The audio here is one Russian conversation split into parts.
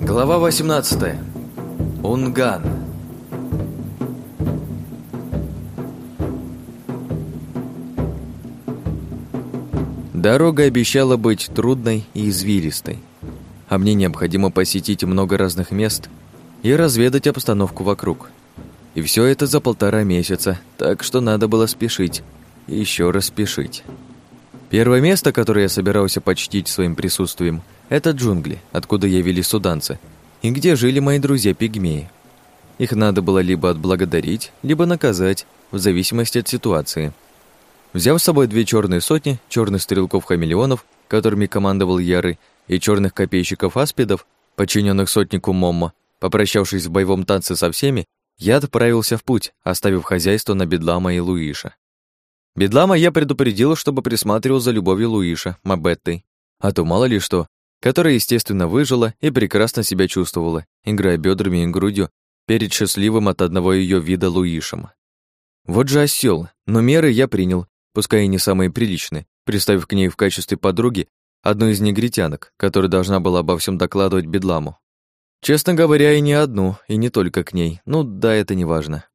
Глава 18. Унган. Дорога обещала быть трудной и извилистой, а мне необходимо посетить много разных мест и разведать обстановку вокруг. И все это за полтора месяца, так что надо было спешить, и еще раз спешить. Первое место, которое я собирался почтить своим присутствием, это джунгли, откуда явили суданцы, и где жили мои друзья-пигмеи. Их надо было либо отблагодарить, либо наказать, в зависимости от ситуации – Взяв с собой две черные сотни, черных стрелков-хамелеонов, которыми командовал Яры, и черных копейщиков-аспидов, подчиненных сотнику Моммо, попрощавшись в боевом танце со всеми, я отправился в путь, оставив хозяйство на Бедлама и Луиша. Бедлама я предупредил, чтобы присматривал за любовью Луиша, Мабеттой, а то мало ли что, которая, естественно, выжила и прекрасно себя чувствовала, играя бедрами и грудью перед счастливым от одного ее вида Луишем. Вот же осел, но меры я принял пускай и не самые приличные, приставив к ней в качестве подруги одну из негритянок, которая должна была обо всем докладывать Бедламу. Честно говоря, и не одну, и не только к ней. Ну да, это не важно.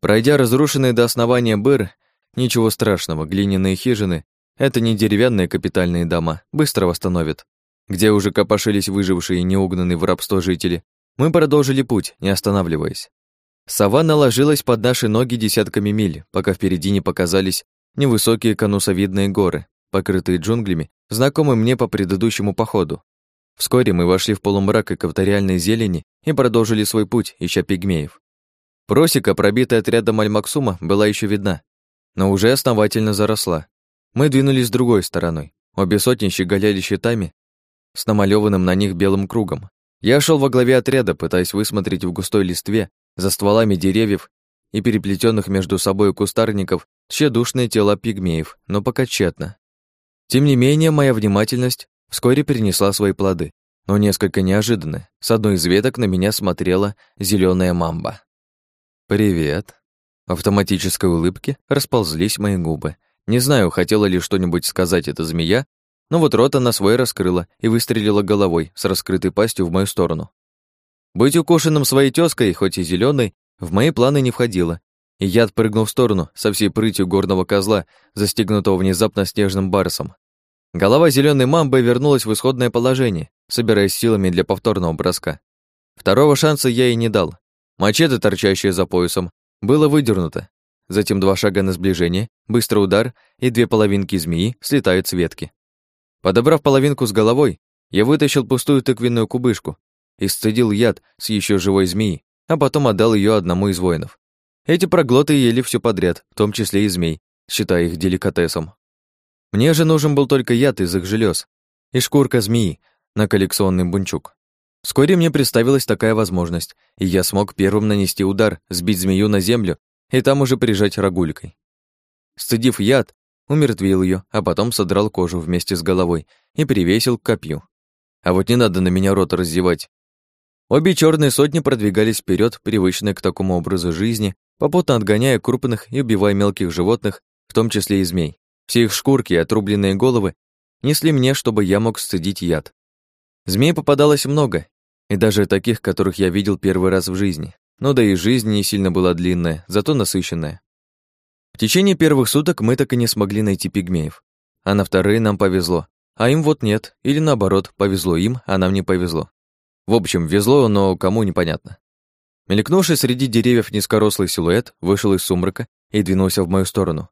Пройдя разрушенные до основания быр, ничего страшного, глиняные хижины — это не деревянные капитальные дома, быстро восстановят. Где уже копошились выжившие и неугнанные в рабство жители, мы продолжили путь, не останавливаясь. Саванна ложилась под наши ноги десятками миль, пока впереди не показались невысокие конусовидные горы, покрытые джунглями, знакомые мне по предыдущему походу. Вскоре мы вошли в полумрак экваториальной зелени и продолжили свой путь, ища пигмеев. Просека, пробитая отрядом Аль-Максума, была еще видна, но уже основательно заросла. Мы двинулись другой стороной. Обе сотни щеголяли щитами с намалеванным на них белым кругом. Я шел во главе отряда, пытаясь высмотреть в густой листве, за стволами деревьев и переплетенных между собой кустарников тщедушные тела пигмеев, но пока тщетно. Тем не менее, моя внимательность вскоре перенесла свои плоды, но несколько неожиданно. С одной из веток на меня смотрела зеленая мамба. «Привет». Автоматической улыбке расползлись мои губы. Не знаю, хотела ли что-нибудь сказать эта змея, но вот рот она свой раскрыла и выстрелила головой с раскрытой пастью в мою сторону. Быть укушенным своей тёской, хоть и зеленой, в мои планы не входило, и я отпрыгнул в сторону со всей прытью горного козла, застегнутого внезапно снежным барсом. Голова зеленой мамбы вернулась в исходное положение, собираясь силами для повторного броска. Второго шанса я ей не дал. Мачете, торчащее за поясом, было выдернуто. Затем два шага на сближение, быстрый удар, и две половинки змеи слетают с ветки. Подобрав половинку с головой, я вытащил пустую тыквенную кубышку и сцедил яд с еще живой змеи, а потом отдал ее одному из воинов. Эти проглоты ели все подряд, в том числе и змей, считая их деликатесом. Мне же нужен был только яд из их желез и шкурка змеи на коллекционный бунчук. Вскоре мне представилась такая возможность, и я смог первым нанести удар, сбить змею на землю и там уже прижать рогулькой. Сцедив яд, умертвил ее, а потом содрал кожу вместе с головой и привесил к копью. А вот не надо на меня рот раздевать. Обе черные сотни продвигались вперед, привычные к такому образу жизни, попутно отгоняя крупных и убивая мелких животных, в том числе и змей. Все их шкурки и отрубленные головы несли мне, чтобы я мог сцедить яд. Змей попадалось много, и даже таких, которых я видел первый раз в жизни. Но да и жизнь не сильно была длинная, зато насыщенная. В течение первых суток мы так и не смогли найти пигмеев. А на вторые нам повезло. А им вот нет, или наоборот, повезло им, а нам не повезло. В общем, везло, но кому непонятно. Мелькнувший среди деревьев низкорослый силуэт вышел из сумрака и двинулся в мою сторону.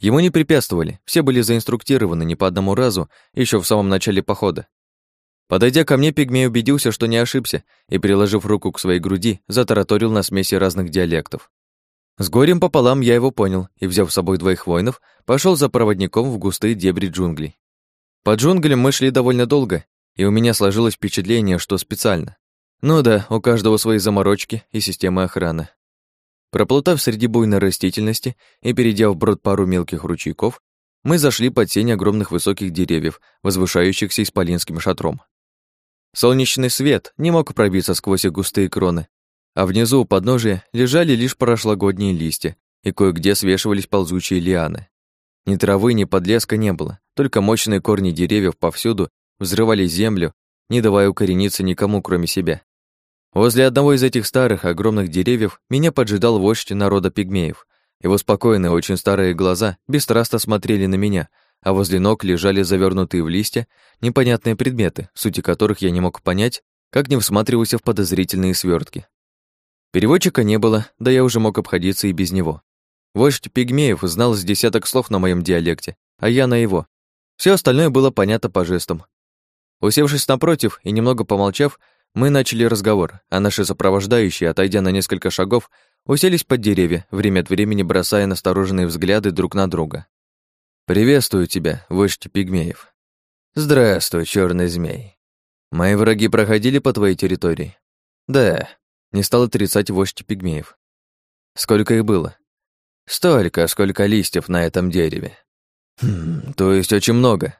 Ему не препятствовали, все были заинструктированы не по одному разу, еще в самом начале похода. Подойдя ко мне, пигмей убедился, что не ошибся, и, приложив руку к своей груди, затараторил на смеси разных диалектов. С горем пополам я его понял, и, взяв с собой двоих воинов, пошел за проводником в густые дебри джунглей. По джунглям мы шли довольно долго, и у меня сложилось впечатление, что специально. Ну да, у каждого свои заморочки и системы охраны. Проплутав среди буйной растительности и перейдя вброд пару мелких ручейков, мы зашли под тень огромных высоких деревьев, возвышающихся исполинским шатром. Солнечный свет не мог пробиться сквозь густые кроны, а внизу у подножия лежали лишь прошлогодние листья, и кое-где свешивались ползучие лианы. Ни травы, ни подлеска не было, только мощные корни деревьев повсюду взрывали землю, не давая укорениться никому, кроме себя. Возле одного из этих старых огромных деревьев меня поджидал вождь народа пигмеев. Его спокойные, очень старые глаза бесстрастно смотрели на меня, а возле ног лежали завернутые в листья непонятные предметы, сути которых я не мог понять, как не всматривался в подозрительные свертки. Переводчика не было, да я уже мог обходиться и без него. Вождь пигмеев знал с десяток слов на моем диалекте, а я на его. Все остальное было понятно по жестам. Усевшись напротив и немного помолчав, мы начали разговор, а наши сопровождающие, отойдя на несколько шагов, уселись под деревья, время от времени бросая настороженные взгляды друг на друга. «Приветствую тебя, вождь пигмеев». «Здравствуй, черный змей. Мои враги проходили по твоей территории?» «Да», — не стал отрицать вождь пигмеев. «Сколько их было?» «Столько, сколько листьев на этом дереве». «Хм, то есть очень много?»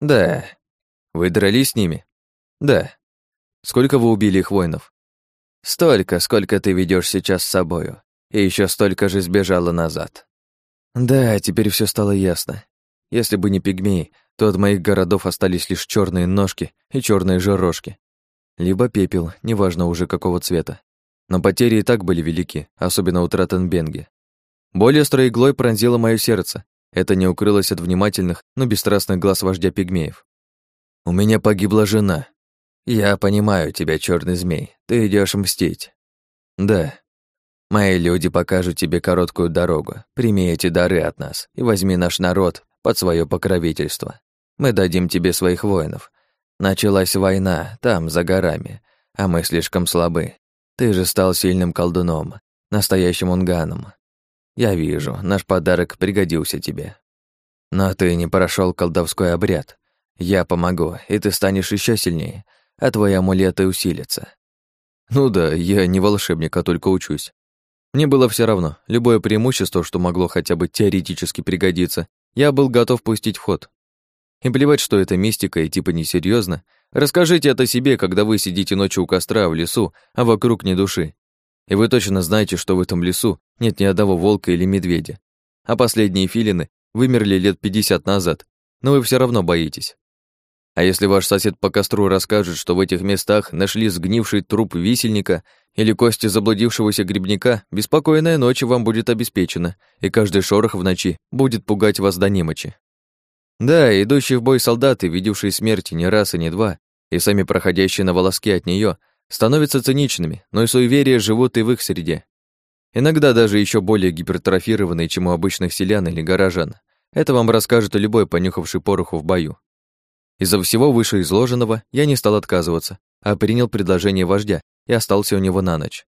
«Да». «Вы дрались с ними?» «Да». «Сколько вы убили их воинов?» «Столько, сколько ты ведешь сейчас с собою, и еще столько же сбежало назад». Да, теперь все стало ясно. Если бы не пигмеи, то от моих городов остались лишь черные ножки и черные же рожки. Либо пепел, неважно уже какого цвета. Но потери и так были велики, особенно у Тратенбенге. Боль острой иглой пронзила мое сердце. Это не укрылось от внимательных, но бесстрастных глаз вождя пигмеев. «У меня погибла жена. Я понимаю тебя, черный змей. Ты идешь мстить». «Да, Мои люди покажут тебе короткую дорогу. Прими эти дары от нас и возьми наш народ под свое покровительство. Мы дадим тебе своих воинов. Началась война там, за горами, а мы слишком слабы. Ты же стал сильным колдуном, настоящим унганом. Я вижу, наш подарок пригодился тебе. Но ты не прошел колдовской обряд. Я помогу, и ты станешь еще сильнее, а твои амулеты усилятся. Ну да, я не волшебник, а только учусь. Мне было все равно, любое преимущество, что могло хотя бы теоретически пригодиться, я был готов пустить в ход. И плевать, что это мистика и типа несерьезно. Расскажите это себе, когда вы сидите ночью у костра в лесу, а вокруг ни души. И вы точно знаете, что в этом лесу нет ни одного волка или медведя. А последние филины вымерли лет 50 назад, но вы все равно боитесь. А если ваш сосед по костру расскажет, что в этих местах нашли сгнивший труп висельника или кости заблудившегося грибника, беспокойная ночь вам будет обеспечена, и каждый шорох в ночи будет пугать вас до немочи. Да, идущие в бой солдаты, видевшие смерти не раз и не два, и сами проходящие на волоске от нее, становятся циничными, но и суеверия живут и в их среде. Иногда даже еще более гипертрофированные, чем у обычных селян или горожан. Это вам расскажет любой, понюхавший пороху в бою. Из-за всего вышеизложенного я не стал отказываться, а принял предложение вождя и остался у него на ночь.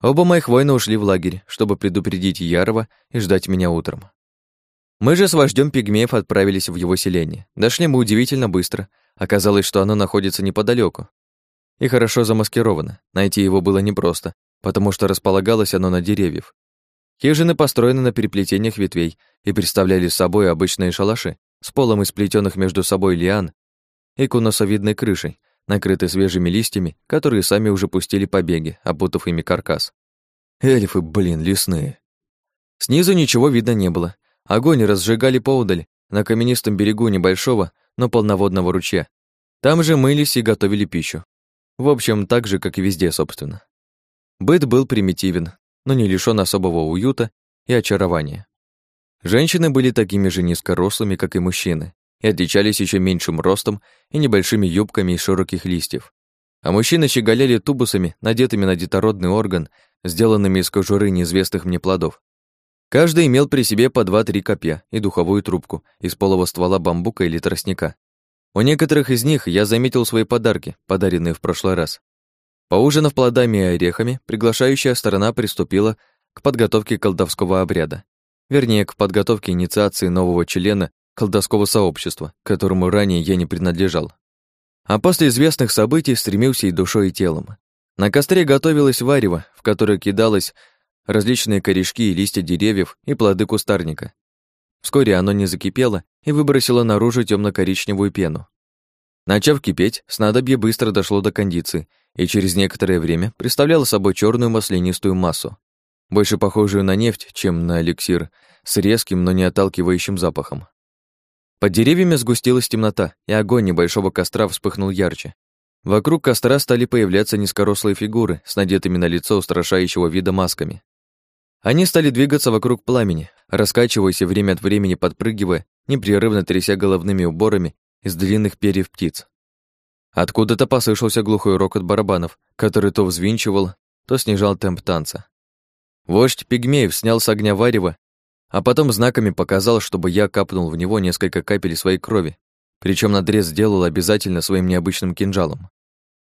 Оба моих воина ушли в лагерь, чтобы предупредить Ярова и ждать меня утром. Мы же с вождем пигмеев отправились в его селение. Дошли мы удивительно быстро. Оказалось, что оно находится неподалеку и хорошо замаскировано. Найти его было непросто, потому что располагалось оно на деревьев. Хижины построены на переплетениях ветвей и представляли собой обычные шалаши с полом из плетённых между собой лиан и конусовидной крышей, накрытой свежими листьями, которые сами уже пустили побеги, опутав ими каркас. Эльфы, блин, лесные. Снизу ничего видно не было. Огонь разжигали поудаль, на каменистом берегу небольшого, но полноводного ручья. Там же мылись и готовили пищу. В общем, так же, как и везде, собственно. Быт был примитивен, но не лишён особого уюта и очарования. Женщины были такими же низкорослыми, как и мужчины, и отличались еще меньшим ростом и небольшими юбками из широких листьев. А мужчины щеголяли тубусами, надетыми на детородный орган, сделанными из кожуры неизвестных мне плодов. Каждый имел при себе по два-три копья и духовую трубку из полого ствола бамбука или тростника. У некоторых из них я заметил свои подарки, подаренные в прошлый раз. Поужинав плодами и орехами, приглашающая сторона приступила к подготовке колдовского обряда. Вернее, к подготовке инициации нового члена колдовского сообщества, которому ранее я не принадлежал. А после известных событий стремился и душой, и телом. На костре готовилось варево, в которое кидалось различные корешки и листья деревьев и плоды кустарника. Вскоре оно не закипело и выбросило наружу темно коричневую пену. Начав кипеть, снадобье быстро дошло до кондиции и через некоторое время представляло собой черную маслянистую массу больше похожую на нефть, чем на эликсир, с резким, но не отталкивающим запахом. Под деревьями сгустилась темнота, и огонь небольшого костра вспыхнул ярче. Вокруг костра стали появляться низкорослые фигуры с надетыми на лицо устрашающего вида масками. Они стали двигаться вокруг пламени, раскачиваясь и время от времени подпрыгивая, непрерывно тряся головными уборами из длинных перьев птиц. Откуда-то послышался глухой рокот барабанов, который то взвинчивал, то снижал темп танца. Вождь пигмеев снял с огня варево а потом знаками показал, чтобы я капнул в него несколько капель своей крови, причем надрез сделал обязательно своим необычным кинжалом.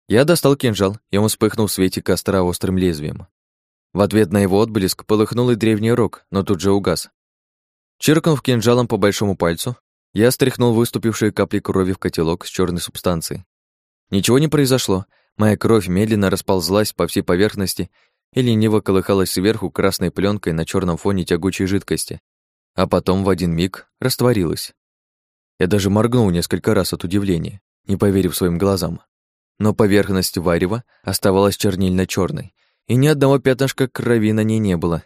Я достал кинжал, и он вспыхнул в свете костра острым лезвием. В ответ на его отблеск полыхнул и древний рог, но тут же угас. Чиркнув кинжалом по большому пальцу, я стряхнул выступившие капли крови в котелок с черной субстанцией. Ничего не произошло, моя кровь медленно расползлась по всей поверхности и лениво колыхалась сверху красной пленкой на черном фоне тягучей жидкости, а потом в один миг растворилась. Я даже моргнул несколько раз от удивления, не поверив своим глазам. Но поверхность варева оставалась чернильно черной и ни одного пятнышка крови на ней не было.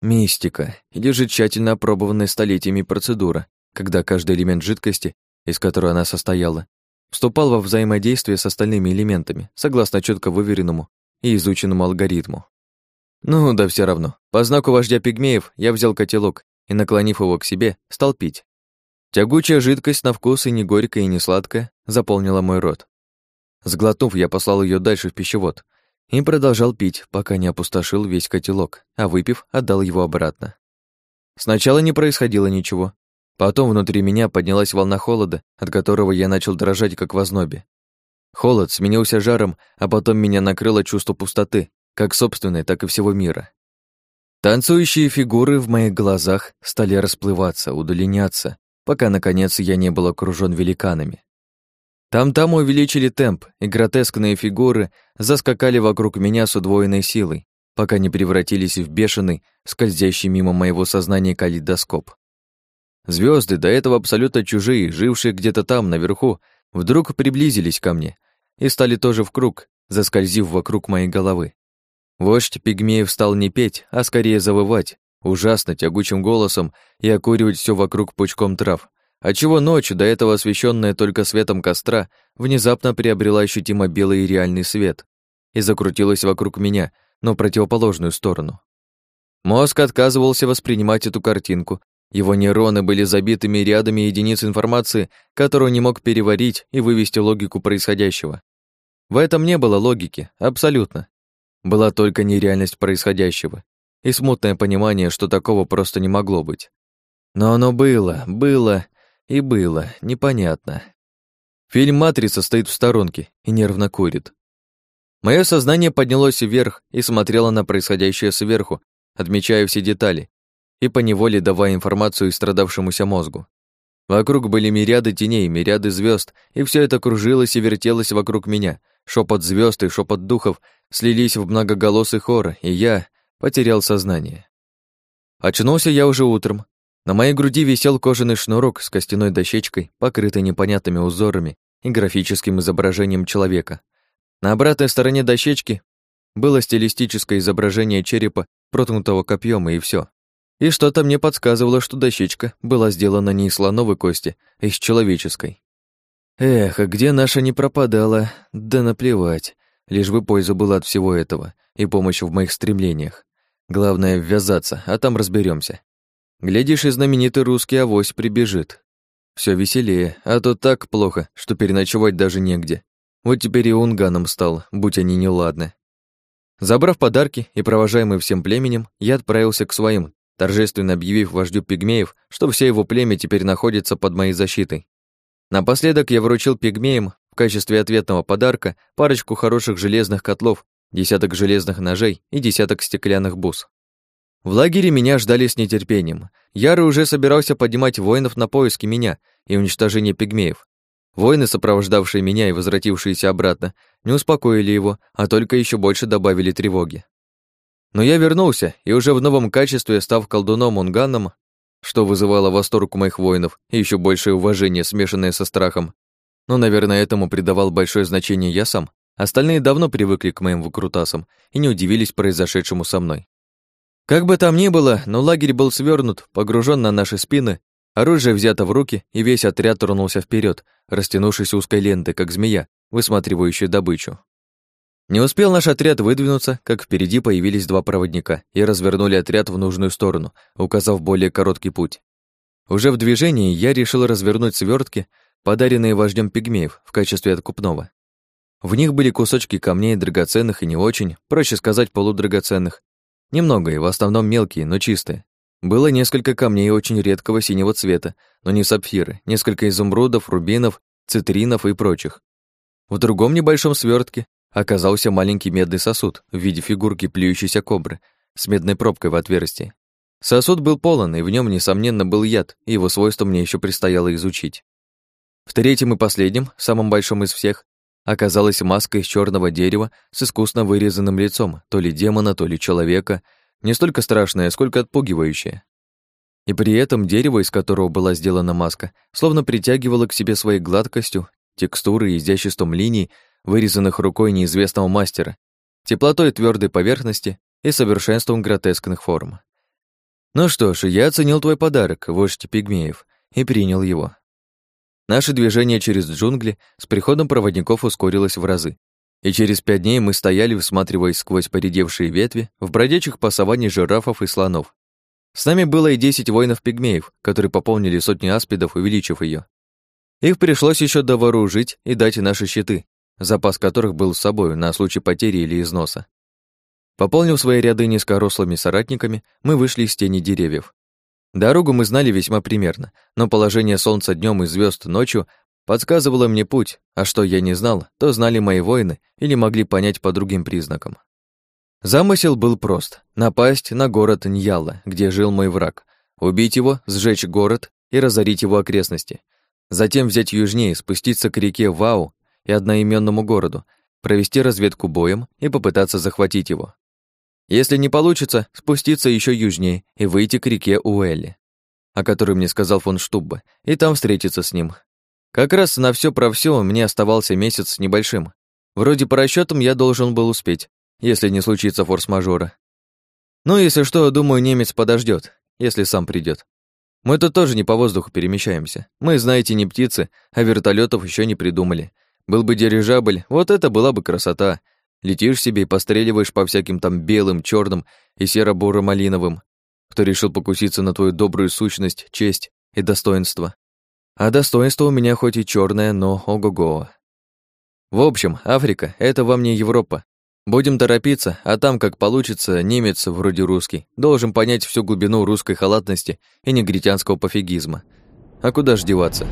Мистика, или же тщательно опробованная столетиями процедура, когда каждый элемент жидкости, из которой она состояла, вступал во взаимодействие с остальными элементами, согласно четко выверенному и изученному алгоритму. Ну, да все равно. По знаку вождя пигмеев я взял котелок и, наклонив его к себе, стал пить. Тягучая жидкость на вкус и не горькая, и не сладкая заполнила мой рот. Сглотнув, я послал ее дальше в пищевод и продолжал пить, пока не опустошил весь котелок, а выпив, отдал его обратно. Сначала не происходило ничего. Потом внутри меня поднялась волна холода, от которого я начал дрожать, как в ознобе. Холод сменился жаром, а потом меня накрыло чувство пустоты, как собственной, так и всего мира. Танцующие фигуры в моих глазах стали расплываться, удлиняться, пока, наконец, я не был окружён великанами. Там-там увеличили темп, и гротескные фигуры заскакали вокруг меня с удвоенной силой, пока не превратились в бешеный, скользящий мимо моего сознания калейдоскоп. Звезды, до этого абсолютно чужие, жившие где-то там, наверху, вдруг приблизились ко мне, и стали тоже в круг, заскользив вокруг моей головы. Вождь пигмеев стал не петь, а скорее завывать, ужасно тягучим голосом и окуривать все вокруг пучком трав, отчего ночь, до этого освещенная только светом костра, внезапно приобрела ощутимо белый и реальный свет и закрутилась вокруг меня, но противоположную сторону. Мозг отказывался воспринимать эту картинку его нейроны были забитыми рядами единиц информации, которую не мог переварить и вывести логику происходящего. В этом не было логики, абсолютно. Была только нереальность происходящего и смутное понимание, что такого просто не могло быть. Но оно было, было и было, непонятно. Фильм «Матрица» стоит в сторонке и нервно курит. Мое сознание поднялось вверх и смотрело на происходящее сверху, отмечая все детали, и поневоле давая информацию страдавшемуся мозгу. Вокруг были мириады теней, мириады звезд, и все это кружилось и вертелось вокруг меня. Шепот звезд и шепот духов слились в многоголосый хор, и я потерял сознание. Очнулся я уже утром. На моей груди висел кожаный шнурок с костяной дощечкой, покрытой непонятными узорами и графическим изображением человека. На обратной стороне дощечки было стилистическое изображение черепа, проткнутого копьем, и все. И что-то мне подсказывало, что дощечка была сделана не из слоновой кости, а из человеческой. Эх, а где наша не пропадала? Да наплевать. Лишь бы польза была от всего этого и помощь в моих стремлениях. Главное — ввязаться, а там разберемся. Глядишь, и знаменитый русский авось прибежит. Все веселее, а то так плохо, что переночевать даже негде. Вот теперь и унганом стал, будь они неладны. Забрав подарки и провожаемый всем племенем, я отправился к своим, торжественно объявив вождю пигмеев, что все его племя теперь находится под моей защитой. Напоследок я вручил пигмеям в качестве ответного подарка парочку хороших железных котлов, десяток железных ножей и десяток стеклянных бус. В лагере меня ждали с нетерпением. Яры уже собирался поднимать воинов на поиски меня и уничтожение пигмеев. Воины, сопровождавшие меня и возвратившиеся обратно, не успокоили его, а только еще больше добавили тревоги. Но я вернулся, и уже в новом качестве, став колдуном Унганом, что вызывало восторг у моих воинов и еще большее уважение, смешанное со страхом. Но, наверное, этому придавал большое значение я сам. Остальные давно привыкли к моим выкрутасам и не удивились произошедшему со мной. Как бы там ни было, но лагерь был свернут, погружен на наши спины, Оружие взято в руки, и весь отряд тронулся вперед, растянувшись узкой лентой, как змея, высматривающая добычу. Не успел наш отряд выдвинуться, как впереди появились два проводника и развернули отряд в нужную сторону, указав более короткий путь. Уже в движении я решил развернуть свертки, подаренные вождем пигмеев в качестве откупного. В них были кусочки камней драгоценных и не очень, проще сказать, полудрагоценных. Немного и в основном мелкие, но чистые. Было несколько камней очень редкого синего цвета, но не сапфиры, несколько изумрудов, рубинов, цитринов и прочих. В другом небольшом свертке оказался маленький медный сосуд в виде фигурки плюющейся кобры с медной пробкой в отверстии. Сосуд был полон, и в нем, несомненно, был яд, и его свойства мне еще предстояло изучить. В третьем и последнем, самом большом из всех, оказалась маска из черного дерева с искусно вырезанным лицом, то ли демона, то ли человека, не столько страшное, сколько отпугивающее. И при этом дерево, из которого была сделана маска, словно притягивало к себе своей гладкостью, текстурой и изяществом линий, вырезанных рукой неизвестного мастера, теплотой твердой поверхности и совершенством гротескных форм. Ну что ж, я оценил твой подарок, вождь пигмеев, и принял его. Наше движение через джунгли с приходом проводников ускорилось в разы, и через пять дней мы стояли, всматриваясь сквозь поредевшие ветви в бродячих по саванне жирафов и слонов. С нами было и десять воинов-пигмеев, которые пополнили сотни аспидов, увеличив ее. Их пришлось еще довооружить и дать наши щиты, запас которых был с собой на случай потери или износа. Пополнив свои ряды низкорослыми соратниками, мы вышли из тени деревьев. Дорогу мы знали весьма примерно, но положение солнца днем и звезд ночью подсказывало мне путь, а что я не знал, то знали мои воины или могли понять по другим признакам. Замысел был прост — напасть на город Ньялла, где жил мой враг, убить его, сжечь город и разорить его окрестности. Затем взять южнее, спуститься к реке Вау и одноименному городу, провести разведку боем и попытаться захватить его. Если не получится, спуститься еще южнее и выйти к реке Уэлли, о которой мне сказал фон Штуббе, и там встретиться с ним, как раз на все про все мне оставался месяц с небольшим. Вроде по расчетам я должен был успеть, если не случится форс-мажора. Ну, если что, думаю, немец подождет, если сам придет. Мы тут тоже не по воздуху перемещаемся. Мы, знаете, не птицы, а вертолетов еще не придумали. Был бы дирижабль, вот это была бы красота. Летишь себе и постреливаешь по всяким там белым, черным и серо-буро-малиновым, кто решил покуситься на твою добрую сущность, честь и достоинство. А достоинство у меня хоть и черное, но ого-го. В общем, Африка — это вам не Европа. Будем торопиться, а там, как получится, немец, вроде русский, должен понять всю глубину русской халатности и негритянского пофигизма. А куда ж деваться?